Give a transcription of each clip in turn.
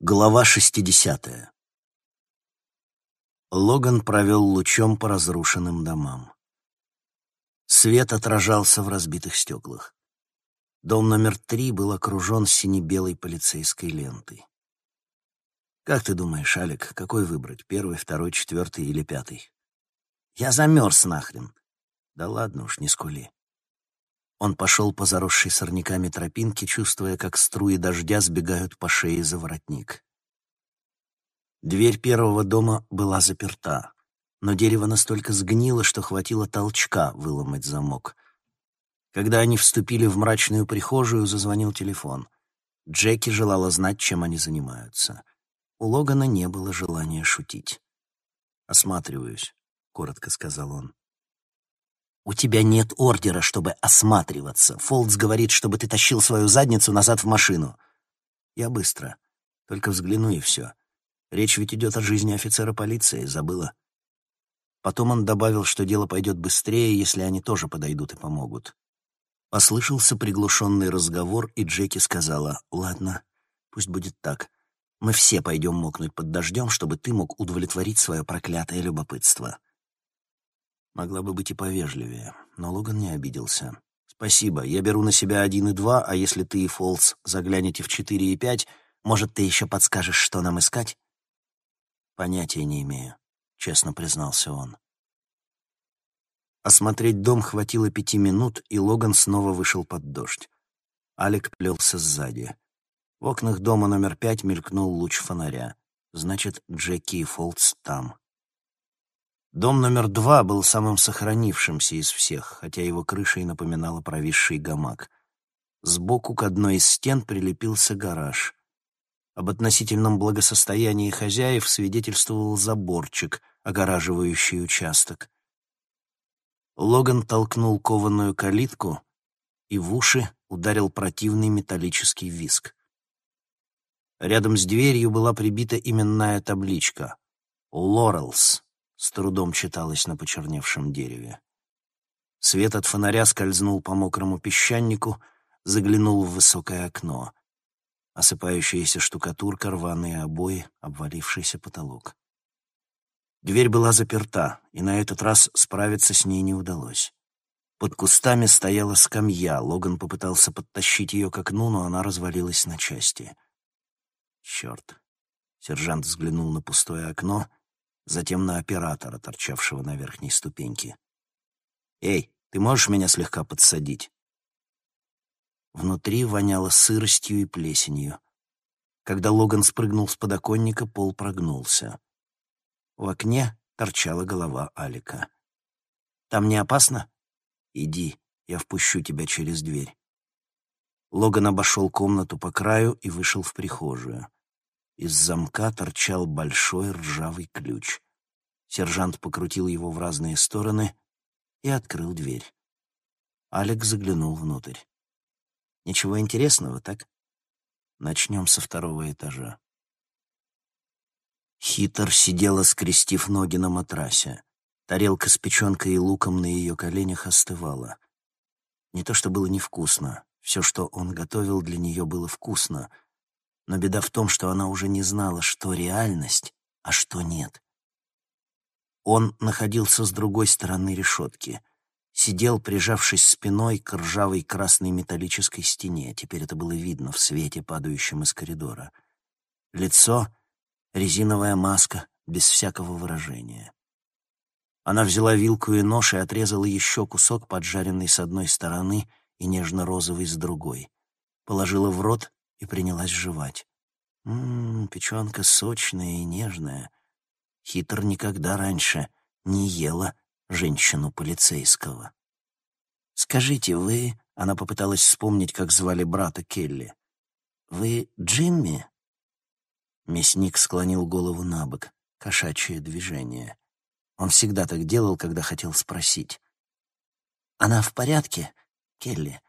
Глава 60. Логан провел лучом по разрушенным домам. Свет отражался в разбитых стеклах. Дом номер три был окружен сине-белой полицейской лентой. «Как ты думаешь, Алик, какой выбрать, первый, второй, четвертый или пятый?» «Я замерз нахрен!» «Да ладно уж, не скули». Он пошел по заросшей сорняками тропинке, чувствуя, как струи дождя сбегают по шее за воротник. Дверь первого дома была заперта, но дерево настолько сгнило, что хватило толчка выломать замок. Когда они вступили в мрачную прихожую, зазвонил телефон. Джеки желала знать, чем они занимаются. У Логана не было желания шутить. «Осматриваюсь», — коротко сказал он. «У тебя нет ордера, чтобы осматриваться. Фолдс говорит, чтобы ты тащил свою задницу назад в машину». «Я быстро. Только взгляну и все. Речь ведь идет о жизни офицера полиции, забыла?» Потом он добавил, что дело пойдет быстрее, если они тоже подойдут и помогут. Послышался приглушенный разговор, и Джеки сказала, «Ладно, пусть будет так. Мы все пойдем мокнуть под дождем, чтобы ты мог удовлетворить свое проклятое любопытство». Могла бы быть и повежливее, но Логан не обиделся. «Спасибо, я беру на себя один и два, а если ты и Фолс заглянете в четыре и пять, может, ты еще подскажешь, что нам искать?» «Понятия не имею», — честно признался он. Осмотреть дом хватило пяти минут, и Логан снова вышел под дождь. Алик плелся сзади. В окнах дома номер пять мелькнул луч фонаря. Значит, Джеки и Фолтс там. Дом номер два был самым сохранившимся из всех, хотя его крыша и напоминала провисший гамак. Сбоку к одной из стен прилепился гараж. Об относительном благосостоянии хозяев свидетельствовал заборчик, огораживающий участок. Логан толкнул кованую калитку, и в уши ударил противный металлический виск. Рядом с дверью была прибита именная табличка «Лорелс» с трудом читалось на почерневшем дереве. Свет от фонаря скользнул по мокрому песчанику, заглянул в высокое окно. Осыпающаяся штукатурка, рваные обои, обвалившийся потолок. Дверь была заперта, и на этот раз справиться с ней не удалось. Под кустами стояла скамья, Логан попытался подтащить ее к окну, но она развалилась на части. Черт. Сержант взглянул на пустое окно затем на оператора, торчавшего на верхней ступеньке. «Эй, ты можешь меня слегка подсадить?» Внутри воняло сыростью и плесенью. Когда Логан спрыгнул с подоконника, пол прогнулся. В окне торчала голова Алика. «Там не опасно?» «Иди, я впущу тебя через дверь». Логан обошел комнату по краю и вышел в прихожую. Из замка торчал большой ржавый ключ. Сержант покрутил его в разные стороны и открыл дверь. Алекс заглянул внутрь. «Ничего интересного, так? Начнем со второго этажа». Хитр сидела, скрестив ноги на матрасе. Тарелка с печенкой и луком на ее коленях остывала. Не то что было невкусно. Все, что он готовил для нее, было вкусно — но беда в том, что она уже не знала, что реальность, а что нет. Он находился с другой стороны решетки. Сидел, прижавшись спиной к ржавой красной металлической стене. Теперь это было видно в свете, падающем из коридора. Лицо — резиновая маска, без всякого выражения. Она взяла вилку и нож и отрезала еще кусок, поджаренный с одной стороны и нежно-розовый с другой. Положила в рот и принялась жевать. Ммм, печенка сочная и нежная. Хитр никогда раньше не ела женщину полицейского. «Скажите, вы...» — она попыталась вспомнить, как звали брата Келли. «Вы Джимми?» Мясник склонил голову на бок, кошачье движение. Он всегда так делал, когда хотел спросить. «Она в порядке, Келли?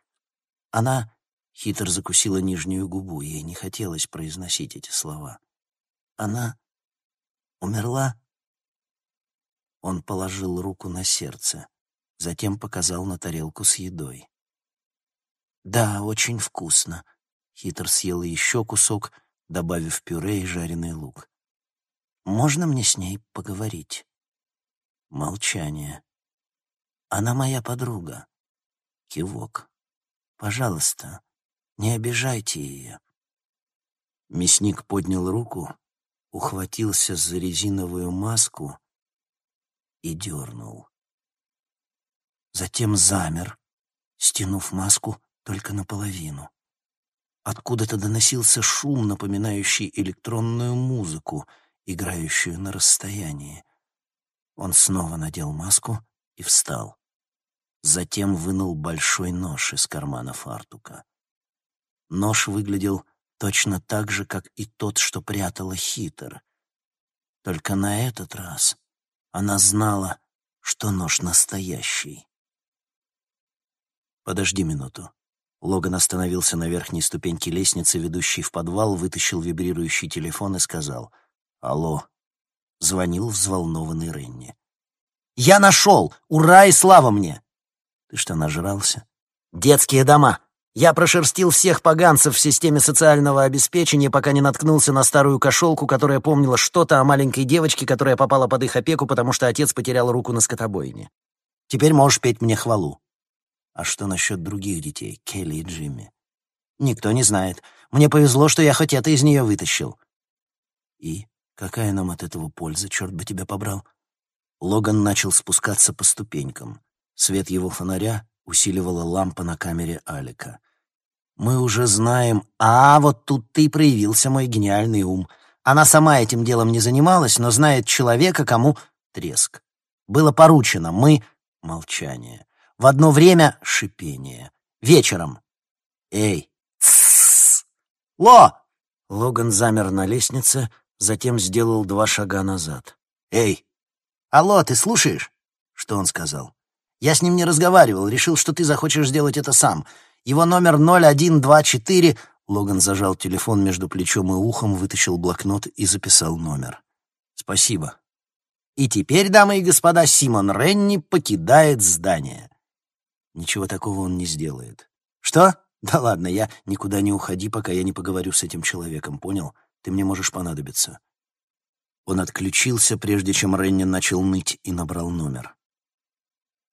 Она Хитр закусила нижнюю губу, ей не хотелось произносить эти слова. «Она умерла?» Он положил руку на сердце, затем показал на тарелку с едой. «Да, очень вкусно». Хитр съела еще кусок, добавив пюре и жареный лук. «Можно мне с ней поговорить?» Молчание. «Она моя подруга». Кивок. «Пожалуйста, не обижайте ее». Мясник поднял руку, ухватился за резиновую маску и дернул. Затем замер, стянув маску только наполовину. Откуда-то доносился шум, напоминающий электронную музыку, играющую на расстоянии. Он снова надел маску и встал. Затем вынул большой нож из кармана фартука. Нож выглядел точно так же, как и тот, что прятала Хитер. Только на этот раз она знала, что нож настоящий. «Подожди минуту». Логан остановился на верхней ступеньке лестницы, ведущей в подвал, вытащил вибрирующий телефон и сказал «Алло». Звонил взволнованный Ренни. «Я нашел! Ура и слава мне!» «Ты что, нажрался?» «Детские дома!» Я прошерстил всех поганцев в системе социального обеспечения, пока не наткнулся на старую кошелку, которая помнила что-то о маленькой девочке, которая попала под их опеку, потому что отец потерял руку на скотобойне. Теперь можешь петь мне хвалу. А что насчет других детей, Келли и Джимми? Никто не знает. Мне повезло, что я хоть это из нее вытащил. И какая нам от этого польза, черт бы тебя побрал? Логан начал спускаться по ступенькам. Свет его фонаря усиливала лампа на камере Алика. Мы уже знаем, а вот тут ты проявился мой гениальный ум. Она сама этим делом не занималась, но знает человека, кому треск. Было поручено, мы — молчание. В одно время — шипение. Вечером. Эй, тссс! Ло! Логан замер на лестнице, затем сделал два шага назад. Эй! Алло, ты слушаешь? Что он сказал? Я с ним не разговаривал, решил, что ты захочешь сделать это сам. Его номер 0124...» Логан зажал телефон между плечом и ухом, вытащил блокнот и записал номер. «Спасибо». «И теперь, дамы и господа, Симон Ренни покидает здание». Ничего такого он не сделает. «Что? Да ладно, я никуда не уходи, пока я не поговорю с этим человеком, понял? Ты мне можешь понадобиться». Он отключился, прежде чем Ренни начал ныть и набрал номер.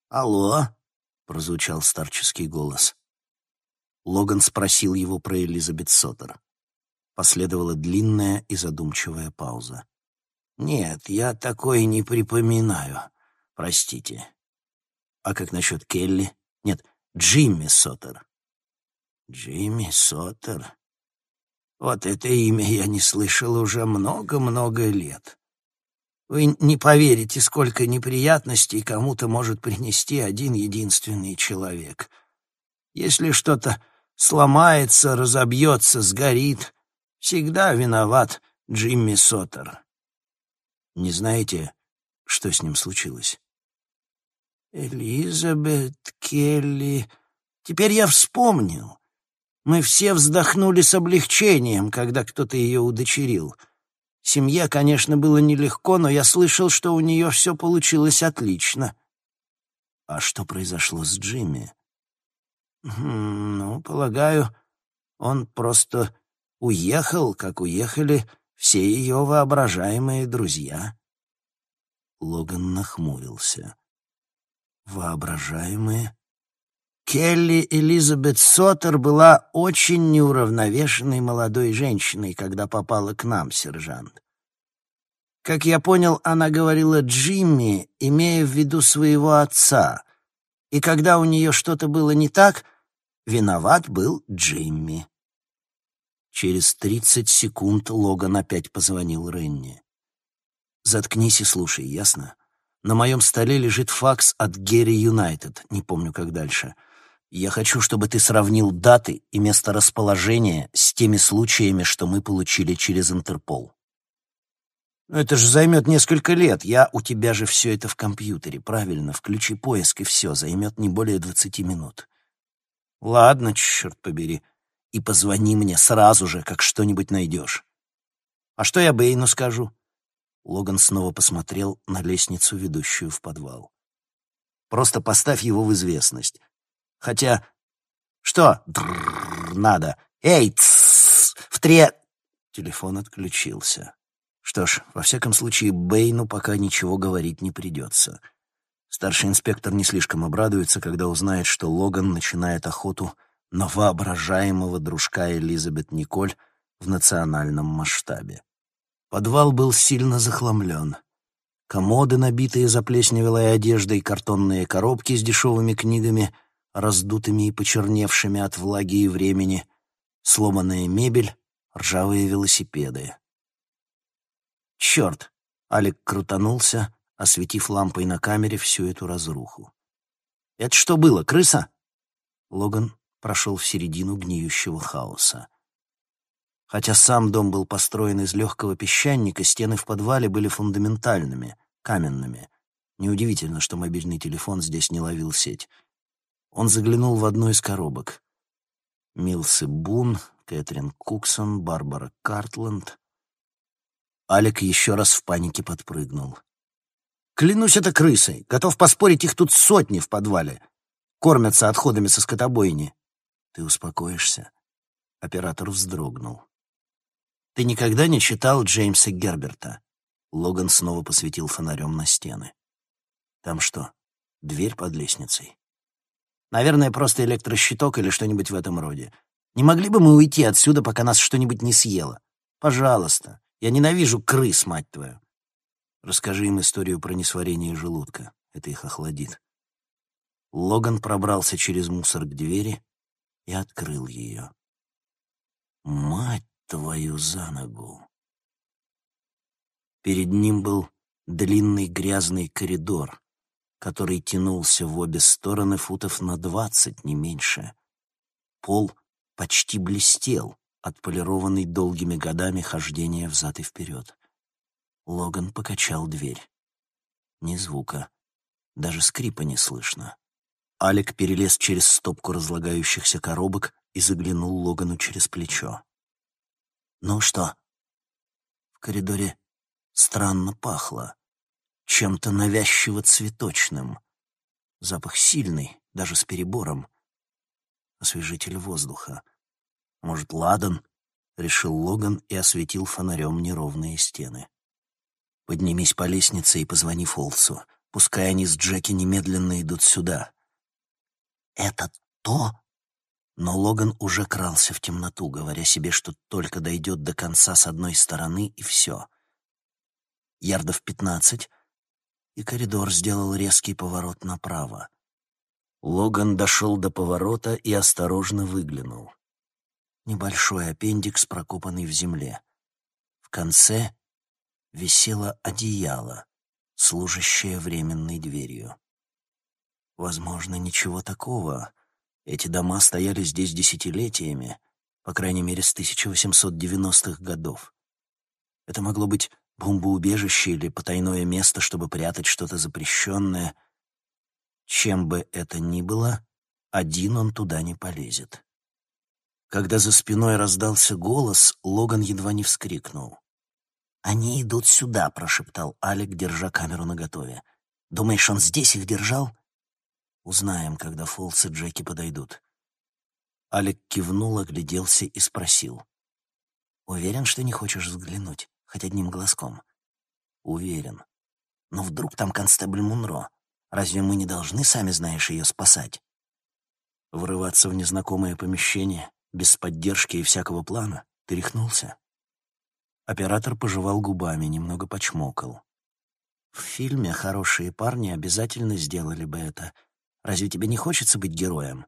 «Алло?» — прозвучал старческий голос. Логан спросил его про Элизабет Соттер. Последовала длинная и задумчивая пауза. «Нет, я такое не припоминаю. Простите. А как насчет Келли? Нет, Джимми Соттер». «Джимми Соттер? Вот это имя я не слышал уже много-много лет. Вы не поверите, сколько неприятностей кому-то может принести один единственный человек. Если что-то сломается, разобьется, сгорит. Всегда виноват Джимми Соттер. Не знаете, что с ним случилось? Элизабет Келли... Теперь я вспомнил. Мы все вздохнули с облегчением, когда кто-то ее удочерил. Семье, конечно, было нелегко, но я слышал, что у нее все получилось отлично. А что произошло с Джимми? Ну, полагаю, он просто уехал, как уехали все ее воображаемые друзья. Логан нахмурился. Воображаемые? Келли Элизабет Соттер была очень неуравновешенной молодой женщиной, когда попала к нам, сержант. Как я понял, она говорила Джимми, имея в виду своего отца. И когда у нее что-то было не так, Виноват был Джимми. Через тридцать секунд Логан опять позвонил Ренни. «Заткнись и слушай, ясно? На моем столе лежит факс от Герри Юнайтед, не помню, как дальше. Я хочу, чтобы ты сравнил даты и месторасположение с теми случаями, что мы получили через Интерпол. Это же займет несколько лет. Я у тебя же все это в компьютере, правильно? Включи поиск и все, займет не более двадцати минут. Ладно, черт побери. И позвони мне сразу же, как что-нибудь найдешь. А что я Бэйну скажу? Логан снова посмотрел на лестницу, ведущую в подвал. Просто поставь его в известность. Хотя... Что? Дрррр, надо. Эй, в тре... Телефон отключился. Что ж, во всяком случае, Бэйну пока ничего говорить не придется. Старший инспектор не слишком обрадуется, когда узнает, что Логан начинает охоту на воображаемого дружка Элизабет Николь в национальном масштабе. Подвал был сильно захламлен. Комоды, набитые заплесневелой одеждой, картонные коробки с дешевыми книгами, раздутыми и почерневшими от влаги и времени, сломанная мебель, ржавые велосипеды. «Черт!» — Алик крутанулся, осветив лампой на камере всю эту разруху. «Это что было, крыса?» Логан прошел в середину гниющего хаоса. Хотя сам дом был построен из легкого песчаника, стены в подвале были фундаментальными, каменными. Неудивительно, что мобильный телефон здесь не ловил сеть. Он заглянул в одну из коробок. Милсы Бун, Кэтрин Куксон, Барбара Картленд. Алек еще раз в панике подпрыгнул. «Клянусь, это крысы. Готов поспорить, их тут сотни в подвале. Кормятся отходами со скотобойни». «Ты успокоишься?» Оператор вздрогнул. «Ты никогда не читал Джеймса Герберта?» Логан снова посветил фонарем на стены. «Там что, дверь под лестницей?» «Наверное, просто электрощиток или что-нибудь в этом роде. Не могли бы мы уйти отсюда, пока нас что-нибудь не съело? Пожалуйста. Я ненавижу крыс, мать твою. Расскажи им историю про несварение желудка. Это их охладит. Логан пробрался через мусор к двери и открыл ее. Мать твою за ногу! Перед ним был длинный грязный коридор, который тянулся в обе стороны футов на двадцать, не меньше. Пол — почти блестел, отполированный долгими годами хождения взад и вперед. Логан покачал дверь. Ни звука, даже скрипа не слышно. Алик перелез через стопку разлагающихся коробок и заглянул Логану через плечо. «Ну что?» В коридоре странно пахло, чем-то навязчиво цветочным. Запах сильный, даже с перебором освежитель воздуха. Может, ладан? Решил Логан и осветил фонарем неровные стены. Поднимись по лестнице и позвони Фолсу. Пускай они с Джеки немедленно идут сюда. Это то? Но Логан уже крался в темноту, говоря себе, что только дойдет до конца с одной стороны, и все. Ярдов пятнадцать, и коридор сделал резкий поворот направо. Логан дошел до поворота и осторожно выглянул. Небольшой аппендикс, прокопанный в земле. В конце висело одеяло, служащее временной дверью. Возможно, ничего такого. Эти дома стояли здесь десятилетиями, по крайней мере, с 1890-х годов. Это могло быть бомбоубежище или потайное место, чтобы прятать что-то запрещенное — чем бы это ни было, один он туда не полезет. Когда за спиной раздался голос, Логан едва не вскрикнул. «Они идут сюда», — прошептал Алик, держа камеру наготове. «Думаешь, он здесь их держал?» «Узнаем, когда Фолс и Джеки подойдут». Алик кивнул, огляделся и спросил. «Уверен, что не хочешь взглянуть, хоть одним глазком?» «Уверен. Но вдруг там констебль Мунро? Разве мы не должны, сами знаешь, ее спасать? Врываться в незнакомое помещение, без поддержки и всякого плана? Ты рехнулся? Оператор пожевал губами, немного почмокал. В фильме «Хорошие парни» обязательно сделали бы это. Разве тебе не хочется быть героем?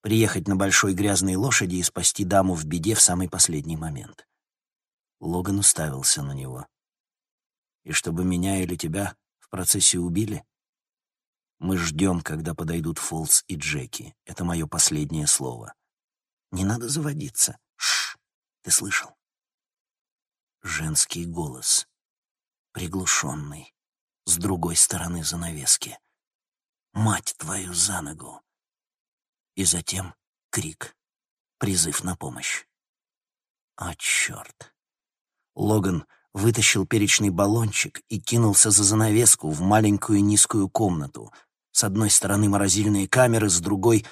Приехать на большой грязной лошади и спасти даму в беде в самый последний момент. Логан уставился на него. «И чтобы меня или тебя в процессе убили?» Мы ждем, когда подойдут Фолс и Джеки. Это мое последнее слово. Не надо заводиться. Шш, ты слышал? Женский голос. Приглушенный. С другой стороны занавески. Мать твою за ногу. И затем крик. Призыв на помощь. А черт. Логан вытащил перечный баллончик и кинулся за занавеску в маленькую низкую комнату — с одной стороны морозильные камеры, с другой...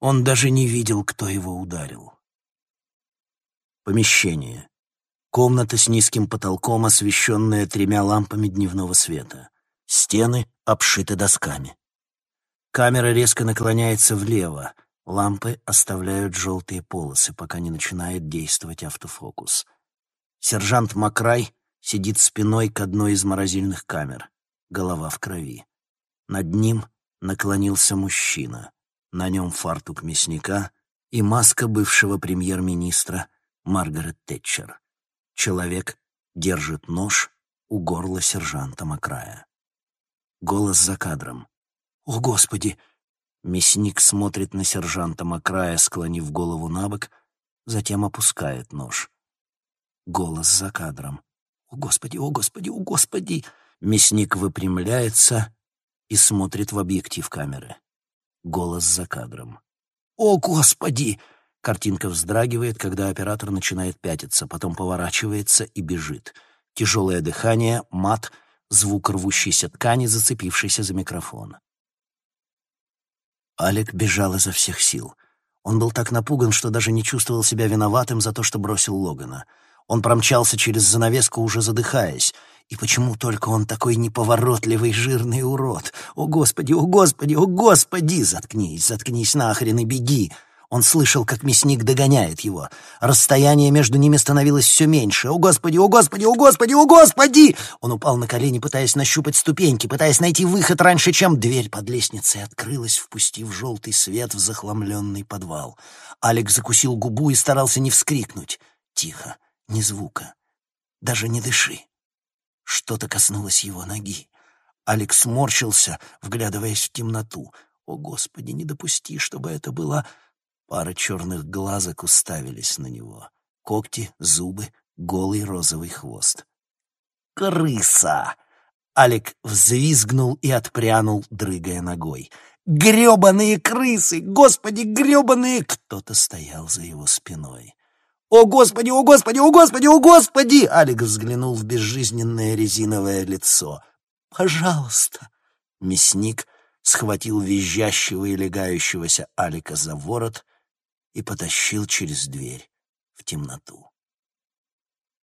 Он даже не видел, кто его ударил. Помещение. Комната с низким потолком, освещенная тремя лампами дневного света. Стены обшиты досками. Камера резко наклоняется влево. Лампы оставляют желтые полосы, пока не начинает действовать автофокус. Сержант Макрай сидит спиной к одной из морозильных камер. Голова в крови. Над ним наклонился мужчина. На нем фартук мясника и маска бывшего премьер-министра Маргарет Тэтчер. Человек держит нож у горла сержанта Макрая. Голос за кадром. «О, Господи!» Мясник смотрит на сержанта Макрая, склонив голову на бок, затем опускает нож. Голос за кадром. «О, Господи! О, Господи! О, Господи!» Мясник выпрямляется и смотрит в объектив камеры. Голос за кадром. «О, Господи!» Картинка вздрагивает, когда оператор начинает пятиться, потом поворачивается и бежит. Тяжелое дыхание, мат, звук рвущейся ткани, зацепившейся за микрофон. Алек бежал изо всех сил. Он был так напуган, что даже не чувствовал себя виноватым за то, что бросил Логана. Он промчался через занавеску, уже задыхаясь. И почему только он такой неповоротливый жирный урод? О, Господи, о, Господи, о, Господи! Заткнись, заткнись нахрен и беги! Он слышал, как мясник догоняет его. Расстояние между ними становилось все меньше. «О, Господи! О, Господи! О, Господи! О, Господи!» Он упал на колени, пытаясь нащупать ступеньки, пытаясь найти выход раньше, чем дверь под лестницей открылась, впустив желтый свет в захламленный подвал. Алекс закусил губу и старался не вскрикнуть. Тихо, ни звука. Даже не дыши. Что-то коснулось его ноги. Алекс морщился, вглядываясь в темноту. «О, Господи, не допусти, чтобы это была...» Пара черных глазок уставились на него. Когти, зубы, голый розовый хвост. «Крыса!» Алик взвизгнул и отпрянул, дрыгая ногой. «Гребаные крысы! Господи, гребаные!» Кто-то стоял за его спиной. «О, Господи, о, Господи, о, Господи, о, Господи!» Алик взглянул в безжизненное резиновое лицо. «Пожалуйста!» Мясник схватил визжащего и легающегося Алика за ворот и потащил через дверь в темноту.